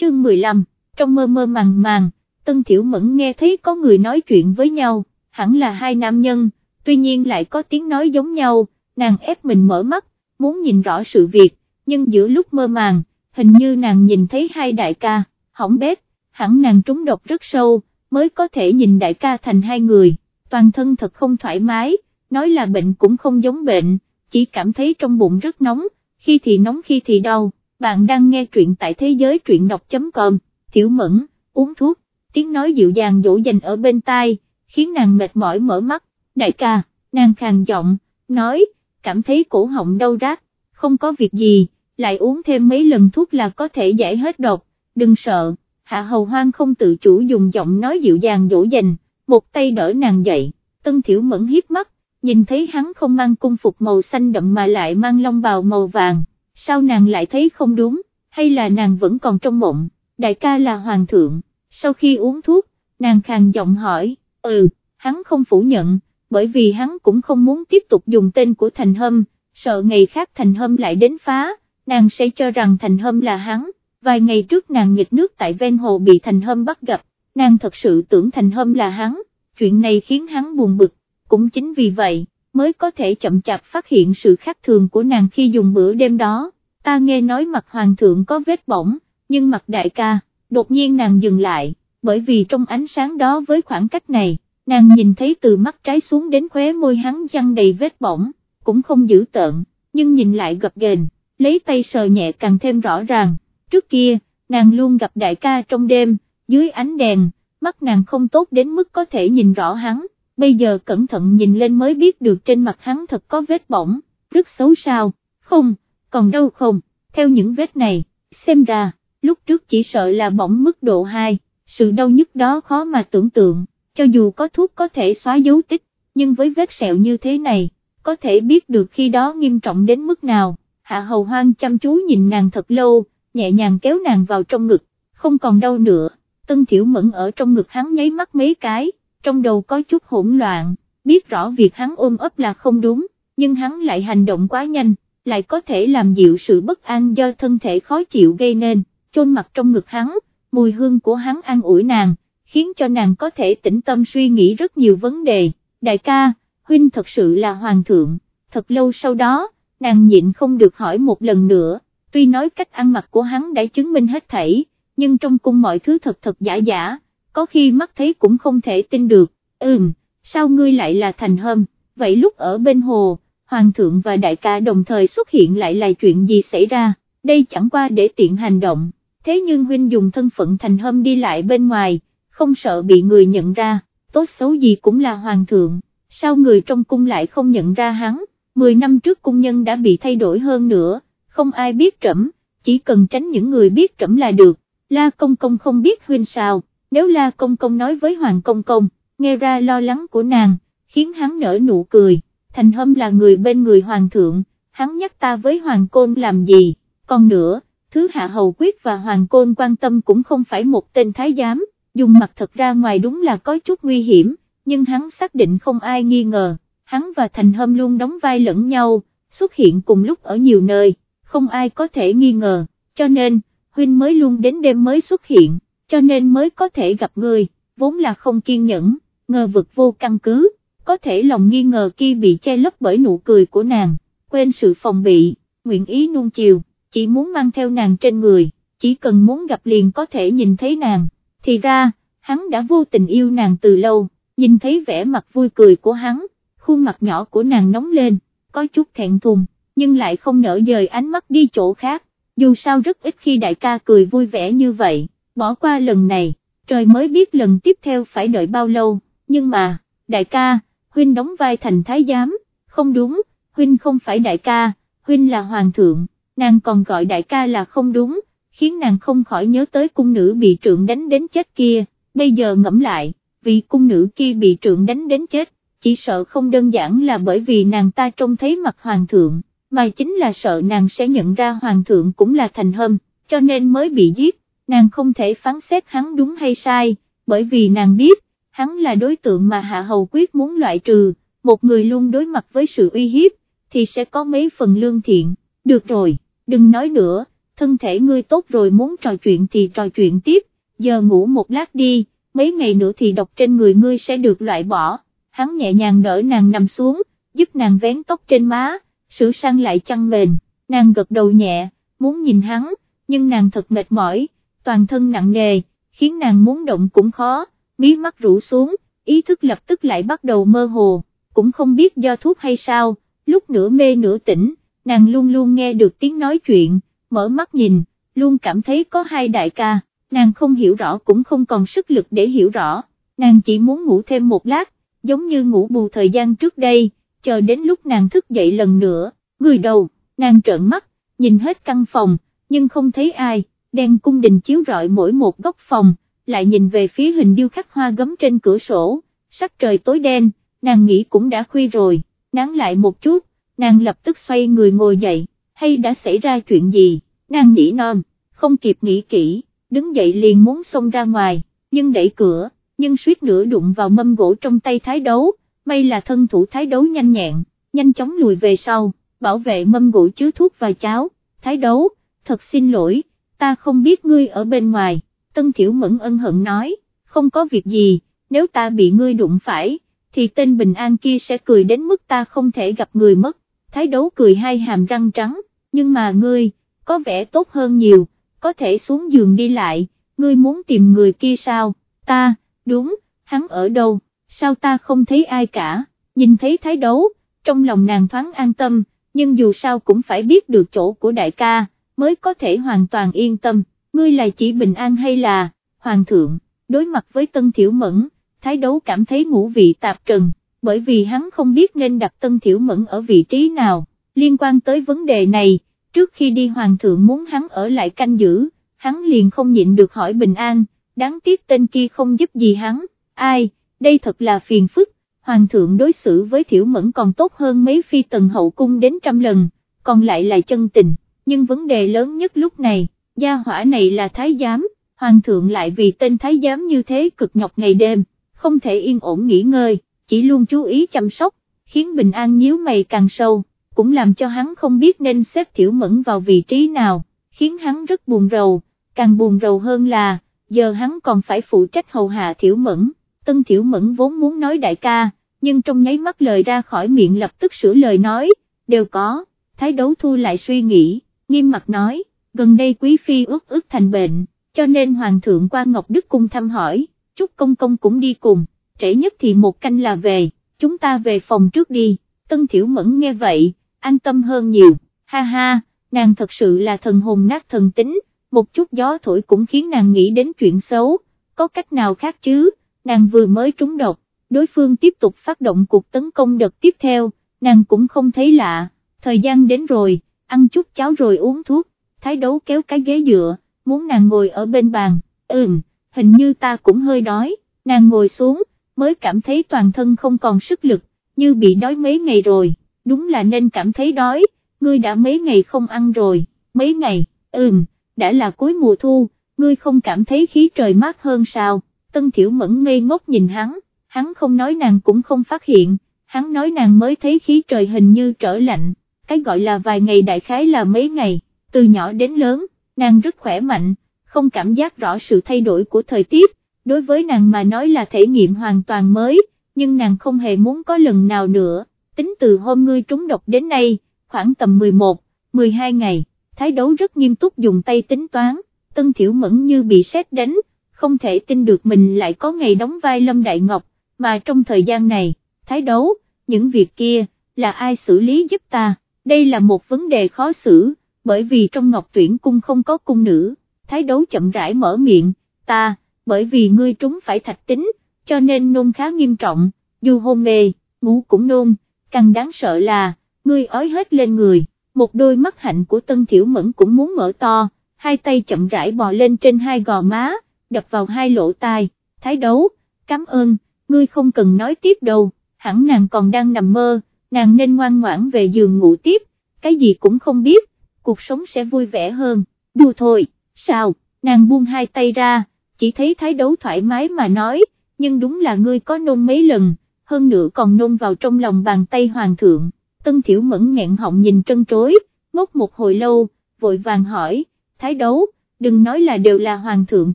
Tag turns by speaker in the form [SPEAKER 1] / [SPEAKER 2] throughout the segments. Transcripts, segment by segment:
[SPEAKER 1] chương 15, trong mơ mơ màng màng, Tân Thiểu Mẫn nghe thấy có người nói chuyện với nhau, hẳn là hai nam nhân, tuy nhiên lại có tiếng nói giống nhau, nàng ép mình mở mắt, muốn nhìn rõ sự việc, nhưng giữa lúc mơ màng, hình như nàng nhìn thấy hai đại ca, hỏng bét, hẳn nàng trúng độc rất sâu, mới có thể nhìn đại ca thành hai người, toàn thân thật không thoải mái, nói là bệnh cũng không giống bệnh, chỉ cảm thấy trong bụng rất nóng, khi thì nóng khi thì đau, bạn đang nghe truyện tại thế giới truyện đọc.com, thiểu mẫn, uống thuốc, tiếng nói dịu dàng dỗ dành ở bên tai, khiến nàng mệt mỏi mở mắt, đại ca, nàng khàn giọng, nói, cảm thấy cổ họng đau rát, không có việc gì, lại uống thêm mấy lần thuốc là có thể giải hết độc, đừng sợ, hạ hầu hoang không tự chủ dùng giọng nói dịu dàng dỗ dành, một tay đỡ nàng dậy, tân thiểu mẫn hiếp mắt, nhìn thấy hắn không mang cung phục màu xanh đậm mà lại mang long bào màu vàng, sao nàng lại thấy không đúng, hay là nàng vẫn còn trong mộng, đại ca là hoàng thượng, sau khi uống thuốc, nàng khàn giọng hỏi, ừ, hắn không phủ nhận, bởi vì hắn cũng không muốn tiếp tục dùng tên của Thành Hâm, sợ ngày khác Thành Hâm lại đến phá, nàng sẽ cho rằng Thành Hâm là hắn, vài ngày trước nàng nghịch nước tại ven hồ bị Thành Hâm bắt gặp, nàng thật sự tưởng Thành Hâm là hắn, chuyện này khiến hắn buồn bực, cũng chính vì vậy, mới có thể chậm chạp phát hiện sự khác thường của nàng khi dùng bữa đêm đó, ta nghe nói mặt hoàng thượng có vết bỏng, nhưng mặt đại ca, đột nhiên nàng dừng lại, bởi vì trong ánh sáng đó với khoảng cách này, nàng nhìn thấy từ mắt trái xuống đến khóe môi hắn răng đầy vết bỏng, cũng không dữ tợn, nhưng nhìn lại gập ghềnh, lấy tay sờ nhẹ càng thêm rõ ràng, trước kia, nàng luôn gặp đại ca trong đêm, dưới ánh đèn, mắt nàng không tốt đến mức có thể nhìn rõ hắn, bây giờ cẩn thận nhìn lên mới biết được trên mặt hắn thật có vết bỏng, rất xấu sao, không, còn đâu không, theo những vết này, xem ra, lúc trước chỉ sợ là bỏng mức độ 2, sự đau nhức đó khó mà tưởng tượng, cho dù có thuốc có thể xóa dấu tích, nhưng với vết sẹo như thế này, có thể biết được khi đó nghiêm trọng đến mức nào, hạ hầu hoang chăm chú nhìn nàng thật lâu, nhẹ nhàng kéo nàng vào trong ngực, không còn đau nữa, tân thiểu mẫn ở trong ngực hắn nháy mắt mấy cái, trong đầu có chút hỗn loạn, biết rõ việc hắn ôm ấp là không đúng, nhưng hắn lại hành động quá nhanh, lại có thể làm dịu sự bất an do thân thể khó chịu gây nên, chôn mặt trong ngực hắn, mùi hương của hắn an ủi nàng, khiến cho nàng có thể tĩnh tâm suy nghĩ rất nhiều vấn đề, đại ca, huynh thật sự là hoàng thượng, thật lâu sau đó, nàng nhịn không được hỏi một lần nữa, tuy nói cách ăn mặc của hắn đã chứng minh hết thảy, nhưng trong cung mọi thứ thật thật giả giả, có khi mắt thấy cũng không thể tin được, ừm, sao ngươi lại là thành hâm, vậy lúc ở bên hồ, hoàng thượng và đại ca đồng thời xuất hiện lại là chuyện gì xảy ra, đây chẳng qua để tiện hành động, thế nhưng huynh dùng thân phận thành hâm đi lại bên ngoài, không sợ bị người nhận ra, tốt xấu gì cũng là hoàng thượng, sao người trong cung lại không nhận ra hắn, 10 năm trước cung nhân đã bị thay đổi hơn nữa, không ai biết trẫm, chỉ cần tránh những người biết trẫm là được, la công công không biết huynh sao, nếu la công công nói với hoàng công công, nghe ra lo lắng của nàng, khiến hắn nở nụ cười, thành hâm là người bên người hoàng thượng, hắn nhắc ta với hoàng côn làm gì, còn nữa, thứ hạ hầu quyết và hoàng côn quan tâm cũng không phải một tên thái giám, dùng mặt thật ra ngoài đúng là có chút nguy hiểm, nhưng hắn xác định không ai nghi ngờ, hắn và thành hâm luôn đóng vai lẫn nhau, xuất hiện cùng lúc ở nhiều nơi, không ai có thể nghi ngờ, cho nên, huynh mới luôn đến đêm mới xuất hiện, cho nên mới có thể gặp người, vốn là không kiên nhẫn, ngờ vực vô căn cứ, có thể lòng nghi ngờ kia bị che lấp bởi nụ cười của nàng, quên sự phòng bị, nguyện ý nuông chiều, chỉ muốn mang theo nàng trên người, chỉ cần muốn gặp liền có thể nhìn thấy nàng, thì ra, hắn đã vô tình yêu nàng từ lâu, nhìn thấy vẻ mặt vui cười của hắn, khuôn mặt nhỏ của nàng nóng lên, có chút thẹn thùng, nhưng lại không nở dời ánh mắt đi chỗ khác, dù sao rất ít khi đại ca cười vui vẻ như vậy, bỏ qua lần này, trời mới biết lần tiếp theo phải đợi bao lâu, nhưng mà, đại ca, huynh đóng vai thành thái giám, không đúng, huynh không phải đại ca, huynh là hoàng thượng, nàng còn gọi đại ca là không đúng, khiến nàng không khỏi nhớ tới cung nữ bị trượng đánh đến chết kia, bây giờ ngẫm lại, vì cung nữ kia bị trượng đánh đến chết, chỉ sợ không đơn giản là bởi vì nàng ta trông thấy mặt hoàng thượng, mà chính là sợ nàng sẽ nhận ra hoàng thượng cũng là thành hâm, cho nên mới bị giết, nàng không thể phán xét hắn đúng hay sai, bởi vì nàng biết, hắn là đối tượng mà Hạ Hầu Quyết muốn loại trừ, một người luôn đối mặt với sự uy hiếp, thì sẽ có mấy phần lương thiện, được rồi, đừng nói nữa, thân thể ngươi tốt rồi muốn trò chuyện thì trò chuyện tiếp, giờ ngủ một lát đi, mấy ngày nữa thì độc trên người ngươi sẽ được loại bỏ, hắn nhẹ nhàng đỡ nàng nằm xuống, giúp nàng vén tóc trên má, sửa sang lại chăn mền, nàng gật đầu nhẹ, muốn nhìn hắn, nhưng nàng thật mệt mỏi, toàn thân nặng nề, khiến nàng muốn động cũng khó, mí mắt rũ xuống, ý thức lập tức lại bắt đầu mơ hồ, cũng không biết do thuốc hay sao, lúc nửa mê nửa tỉnh, nàng luôn luôn nghe được tiếng nói chuyện, mở mắt nhìn, luôn cảm thấy có hai đại ca, nàng không hiểu rõ cũng không còn sức lực để hiểu rõ, nàng chỉ muốn ngủ thêm một lát, giống như ngủ bù thời gian trước đây, chờ đến lúc nàng thức dậy lần nữa, người đầu, nàng trợn mắt, nhìn hết căn phòng, nhưng không thấy ai, đèn cung đình chiếu rọi mỗi một góc phòng, lại nhìn về phía hình điêu khắc hoa gấm trên cửa sổ, sắc trời tối đen, nàng nghĩ cũng đã khuya rồi, nắng lại một chút, nàng lập tức xoay người ngồi dậy, hay đã xảy ra chuyện gì, nàng nhỉ non, không kịp nghĩ kỹ, đứng dậy liền muốn xông ra ngoài, nhưng đẩy cửa, nhưng suýt nữa đụng vào mâm gỗ trong tay thái đấu, may là thân thủ thái đấu nhanh nhẹn, nhanh chóng lùi về sau, bảo vệ mâm gỗ chứa thuốc và cháo, thái đấu, thật xin lỗi, ta không biết ngươi ở bên ngoài, Tân Thiểu Mẫn ân hận nói, không có việc gì, nếu ta bị ngươi đụng phải, thì tên bình an kia sẽ cười đến mức ta không thể gặp người mất, thái đấu cười hai hàm răng trắng, nhưng mà ngươi, có vẻ tốt hơn nhiều, có thể xuống giường đi lại, ngươi muốn tìm người kia sao, ta, đúng, hắn ở đâu, sao ta không thấy ai cả, nhìn thấy thái đấu, trong lòng nàng thoáng an tâm, nhưng dù sao cũng phải biết được chỗ của đại ca, mới có thể hoàn toàn yên tâm, ngươi là chỉ bình an hay là, hoàng thượng, đối mặt với tân thiểu mẫn, thái đấu cảm thấy ngũ vị tạp trần, bởi vì hắn không biết nên đặt tân thiểu mẫn ở vị trí nào, liên quan tới vấn đề này, trước khi đi hoàng thượng muốn hắn ở lại canh giữ, hắn liền không nhịn được hỏi bình an, đáng tiếc tên kia không giúp gì hắn, ai, đây thật là phiền phức, hoàng thượng đối xử với thiểu mẫn còn tốt hơn mấy phi tần hậu cung đến trăm lần, còn lại là chân tình, nhưng vấn đề lớn nhất lúc này, gia hỏa này là thái giám, hoàng thượng lại vì tên thái giám như thế cực nhọc ngày đêm, không thể yên ổn nghỉ ngơi, chỉ luôn chú ý chăm sóc, khiến bình an nhíu mày càng sâu, cũng làm cho hắn không biết nên xếp thiểu mẫn vào vị trí nào, khiến hắn rất buồn rầu, càng buồn rầu hơn là, giờ hắn còn phải phụ trách hầu hạ thiểu mẫn, tân thiểu mẫn vốn muốn nói đại ca, nhưng trong nháy mắt lời ra khỏi miệng lập tức sửa lời nói, đều có, thái đấu thu lại suy nghĩ, nghiêm mặt nói, gần đây quý phi ước ước thành bệnh, cho nên hoàng thượng qua Ngọc Đức Cung thăm hỏi, chúc công công cũng đi cùng, trễ nhất thì một canh là về, chúng ta về phòng trước đi, tân thiểu mẫn nghe vậy, an tâm hơn nhiều, ha ha, nàng thật sự là thần hồn nát thần tính, một chút gió thổi cũng khiến nàng nghĩ đến chuyện xấu, có cách nào khác chứ, nàng vừa mới trúng độc, đối phương tiếp tục phát động cuộc tấn công đợt tiếp theo, nàng cũng không thấy lạ, thời gian đến rồi, ăn chút cháo rồi uống thuốc, thái đấu kéo cái ghế dựa, muốn nàng ngồi ở bên bàn, ừm, hình như ta cũng hơi đói, nàng ngồi xuống, mới cảm thấy toàn thân không còn sức lực, như bị đói mấy ngày rồi, đúng là nên cảm thấy đói, ngươi đã mấy ngày không ăn rồi, mấy ngày, ừm, đã là cuối mùa thu, ngươi không cảm thấy khí trời mát hơn sao, tân thiểu mẫn ngây ngốc nhìn hắn, hắn không nói nàng cũng không phát hiện, hắn nói nàng mới thấy khí trời hình như trở lạnh, cái gọi là vài ngày đại khái là mấy ngày, từ nhỏ đến lớn, nàng rất khỏe mạnh, không cảm giác rõ sự thay đổi của thời tiết, đối với nàng mà nói là thể nghiệm hoàn toàn mới, nhưng nàng không hề muốn có lần nào nữa, tính từ hôm ngươi trúng độc đến nay, khoảng tầm 11, 12 ngày, thái đấu rất nghiêm túc dùng tay tính toán, tân thiểu mẫn như bị sét đánh, không thể tin được mình lại có ngày đóng vai Lâm Đại Ngọc, mà trong thời gian này, thái đấu, những việc kia, là ai xử lý giúp ta, đây là một vấn đề khó xử, bởi vì trong ngọc tuyển cung không có cung nữ, thái đấu chậm rãi mở miệng, ta, bởi vì ngươi trúng phải thạch tính, cho nên nôn khá nghiêm trọng, dù hôn mê, ngủ cũng nôn, càng đáng sợ là, ngươi ói hết lên người, một đôi mắt hạnh của tân thiểu mẫn cũng muốn mở to, hai tay chậm rãi bò lên trên hai gò má, đập vào hai lỗ tai, thái đấu, cảm ơn, ngươi không cần nói tiếp đâu, hẳn nàng còn đang nằm mơ, nàng nên ngoan ngoãn về giường ngủ tiếp, cái gì cũng không biết, cuộc sống sẽ vui vẻ hơn, đùa thôi, sao, nàng buông hai tay ra, chỉ thấy thái đấu thoải mái mà nói, nhưng đúng là ngươi có nôn mấy lần, hơn nữa còn nôn vào trong lòng bàn tay hoàng thượng, tân thiểu mẫn nghẹn họng nhìn trân trối, ngốc một hồi lâu, vội vàng hỏi, thái đấu, đừng nói là đều là hoàng thượng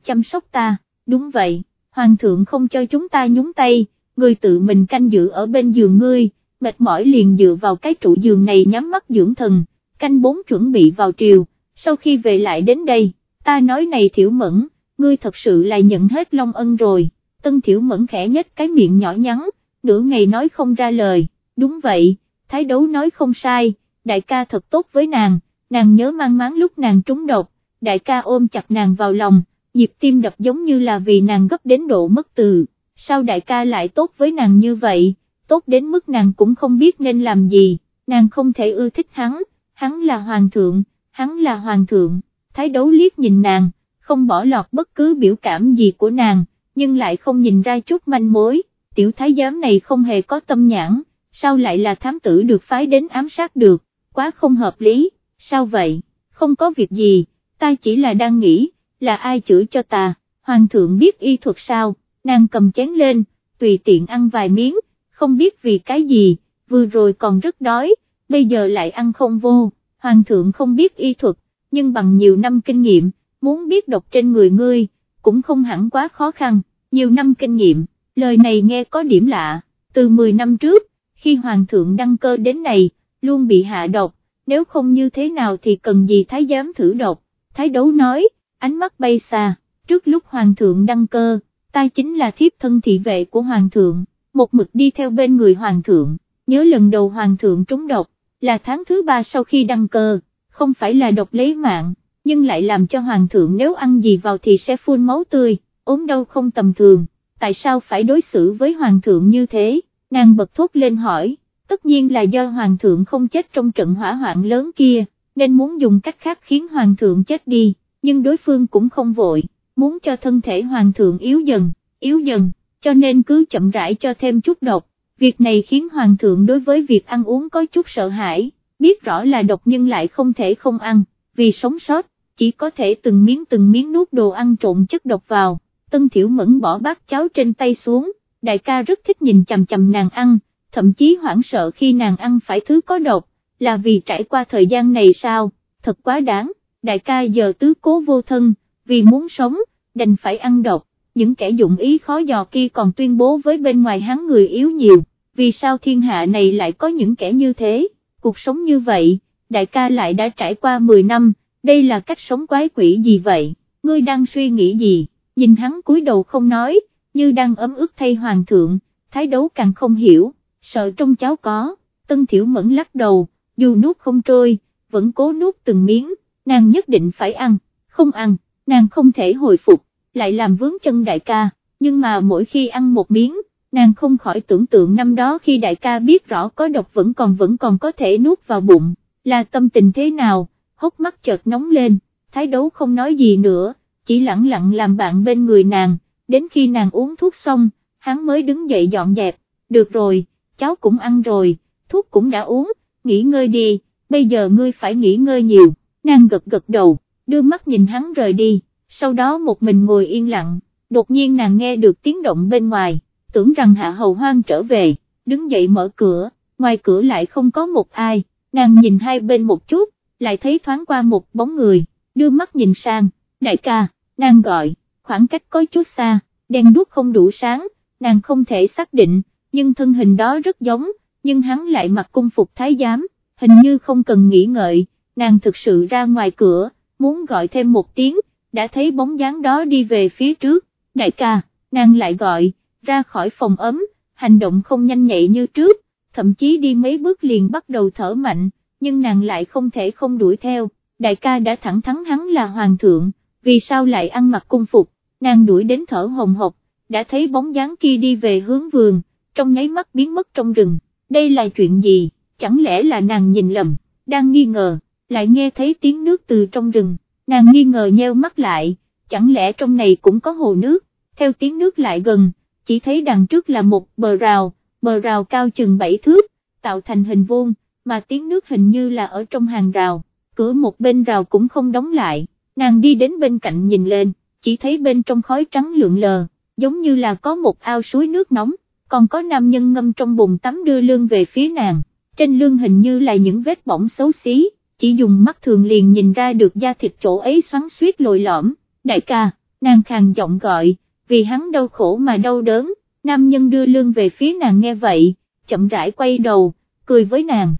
[SPEAKER 1] chăm sóc ta, đúng vậy, hoàng thượng không cho chúng ta nhúng tay, người tự mình canh giữ ở bên giường ngươi, mệt mỏi liền dựa vào cái trụ giường này nhắm mắt dưỡng thần, canh bốn chuẩn bị vào triều, sau khi về lại đến đây, ta nói này thiểu mẫn, ngươi thật sự là nhận hết long ân rồi, tân thiểu mẫn khẽ nhếch cái miệng nhỏ nhắn, nửa ngày nói không ra lời, đúng vậy, thái đấu nói không sai, đại ca thật tốt với nàng, nàng nhớ mang máng lúc nàng trúng độc, đại ca ôm chặt nàng vào lòng, nhịp tim đập giống như là vì nàng gấp đến độ mất từ, sao đại ca lại tốt với nàng như vậy, tốt đến mức nàng cũng không biết nên làm gì, nàng không thể ưa thích hắn, hắn là hoàng thượng, hắn là hoàng thượng, thái đấu liếc nhìn nàng, không bỏ lọt bất cứ biểu cảm gì của nàng, nhưng lại không nhìn ra chút manh mối, tiểu thái giám này không hề có tâm nhãn, sao lại là thám tử được phái đến ám sát được, quá không hợp lý, sao vậy, không có việc gì, ta chỉ là đang nghĩ, là ai chữa cho ta, hoàng thượng biết y thuật sao, nàng cầm chén lên, tùy tiện ăn vài miếng, không biết vì cái gì, vừa rồi còn rất đói, bây giờ lại ăn không vô, hoàng thượng không biết y thuật, nhưng bằng nhiều năm kinh nghiệm, muốn biết độc trên người ngươi, cũng không hẳn quá khó khăn, nhiều năm kinh nghiệm, lời này nghe có điểm lạ, từ 10 năm trước, khi hoàng thượng đăng cơ đến này, luôn bị hạ độc, nếu không như thế nào thì cần gì thái giám thử độc, thái đấu nói, ánh mắt bay xa, trước lúc hoàng thượng đăng cơ, ta chính là thiếp thân thị vệ của hoàng thượng, một mực đi theo bên người hoàng thượng, nhớ lần đầu hoàng thượng trúng độc, là tháng thứ ba sau khi đăng cơ, không phải là độc lấy mạng, nhưng lại làm cho hoàng thượng nếu ăn gì vào thì sẽ phun máu tươi, ốm đau không tầm thường, tại sao phải đối xử với hoàng thượng như thế, nàng bật thốt lên hỏi, tất nhiên là do hoàng thượng không chết trong trận hỏa hoạn lớn kia, nên muốn dùng cách khác khiến hoàng thượng chết đi, nhưng đối phương cũng không vội, muốn cho thân thể hoàng thượng yếu dần, yếu dần, cho nên cứ chậm rãi cho thêm chút độc, việc này khiến hoàng thượng đối với việc ăn uống có chút sợ hãi, biết rõ là độc nhưng lại không thể không ăn, vì sống sót, chỉ có thể từng miếng từng miếng nuốt đồ ăn trộn chất độc vào, tân thiểu mẫn bỏ bát cháo trên tay xuống, đại ca rất thích nhìn chầm chầm nàng ăn, thậm chí hoảng sợ khi nàng ăn phải thứ có độc, là vì trải qua thời gian này sao, thật quá đáng, đại ca giờ tứ cố vô thân, vì muốn sống, đành phải ăn độc, những kẻ dụng ý khó dò kia còn tuyên bố với bên ngoài hắn người yếu nhiều, vì sao thiên hạ này lại có những kẻ như thế, cuộc sống như vậy, đại ca lại đã trải qua 10 năm, đây là cách sống quái quỷ gì vậy, ngươi đang suy nghĩ gì, nhìn hắn cúi đầu không nói, như đang ấm ức thay hoàng thượng, thái đấu càng không hiểu, sợ trong cháu có, tân thiểu mẫn lắc đầu, dù nuốt không trôi, vẫn cố nuốt từng miếng, nàng nhất định phải ăn, không ăn, nàng không thể hồi phục, lại làm vướng chân đại ca, nhưng mà mỗi khi ăn một miếng, nàng không khỏi tưởng tượng năm đó khi đại ca biết rõ có độc vẫn còn vẫn còn có thể nuốt vào bụng, là tâm tình thế nào, hốc mắt chợt nóng lên, thái đấu không nói gì nữa, chỉ lặng lặng làm bạn bên người nàng, đến khi nàng uống thuốc xong, hắn mới đứng dậy dọn dẹp, được rồi, cháu cũng ăn rồi, thuốc cũng đã uống, nghỉ ngơi đi, bây giờ ngươi phải nghỉ ngơi nhiều, nàng gật gật đầu, đưa mắt nhìn hắn rời đi, sau đó một mình ngồi yên lặng, đột nhiên nàng nghe được tiếng động bên ngoài, tưởng rằng hạ hầu hoang trở về, đứng dậy mở cửa, ngoài cửa lại không có một ai, nàng nhìn hai bên một chút, lại thấy thoáng qua một bóng người, đưa mắt nhìn sang, đại ca, nàng gọi, khoảng cách có chút xa, đèn đuốc không đủ sáng, nàng không thể xác định, nhưng thân hình đó rất giống, nhưng hắn lại mặc cung phục thái giám, hình như không cần nghĩ ngợi, nàng thực sự ra ngoài cửa, muốn gọi thêm một tiếng, đã thấy bóng dáng đó đi về phía trước, đại ca, nàng lại gọi, ra khỏi phòng ấm, hành động không nhanh nhạy như trước, thậm chí đi mấy bước liền bắt đầu thở mạnh, nhưng nàng lại không thể không đuổi theo, đại ca đã thẳng thắn hắn là hoàng thượng, vì sao lại ăn mặc cung phục, nàng đuổi đến thở hồng hộc, đã thấy bóng dáng kia đi về hướng vườn, trong nháy mắt biến mất trong rừng, đây là chuyện gì, chẳng lẽ là nàng nhìn lầm, đang nghi ngờ, lại nghe thấy tiếng nước từ trong rừng, nàng nghi ngờ nheo mắt lại, chẳng lẽ trong này cũng có hồ nước, theo tiếng nước lại gần, chỉ thấy đằng trước là một bờ rào, bờ rào cao chừng 7 thước, tạo thành hình vuông, mà tiếng nước hình như là ở trong hàng rào, cửa một bên rào cũng không đóng lại, nàng đi đến bên cạnh nhìn lên, chỉ thấy bên trong khói trắng lượn lờ, giống như là có một ao suối nước nóng, còn có nam nhân ngâm trong bồn tắm đưa lương về phía nàng, trên lương hình như là những vết bỏng xấu xí, chỉ dùng mắt thường liền nhìn ra được da thịt chỗ ấy xoắn suýt lồi lõm, đại ca, nàng khàn giọng gọi, vì hắn đau khổ mà đau đớn, nam nhân đưa lương về phía nàng nghe vậy, chậm rãi quay đầu, cười với nàng.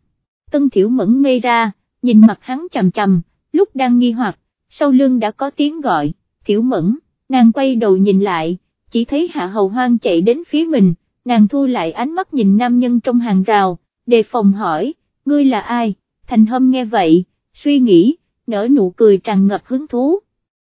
[SPEAKER 1] Tân Thiểu Mẫn ngây ra, nhìn mặt hắn chầm chầm, lúc đang nghi hoặc, sau lưng đã có tiếng gọi, Thiểu Mẫn, nàng quay đầu nhìn lại, chỉ thấy Hạ Hầu Hoang chạy đến phía mình, nàng thu lại ánh mắt nhìn nam nhân trong hàng rào, đề phòng hỏi, ngươi là ai, thành hâm nghe vậy, suy nghĩ, nở nụ cười tràn ngập hứng thú,